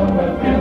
Senhor,